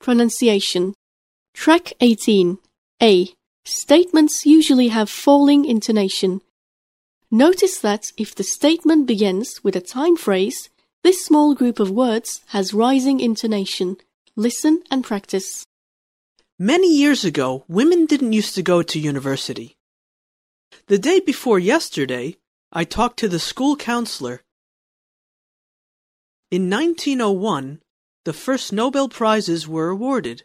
pronunciation. Track 18. A. Statements usually have falling intonation. Notice that if the statement begins with a time phrase, this small group of words has rising intonation. Listen and practice. Many years ago, women didn't used to go to university. The day before yesterday, I talked to the school counselor. In 1901, the first Nobel Prizes were awarded.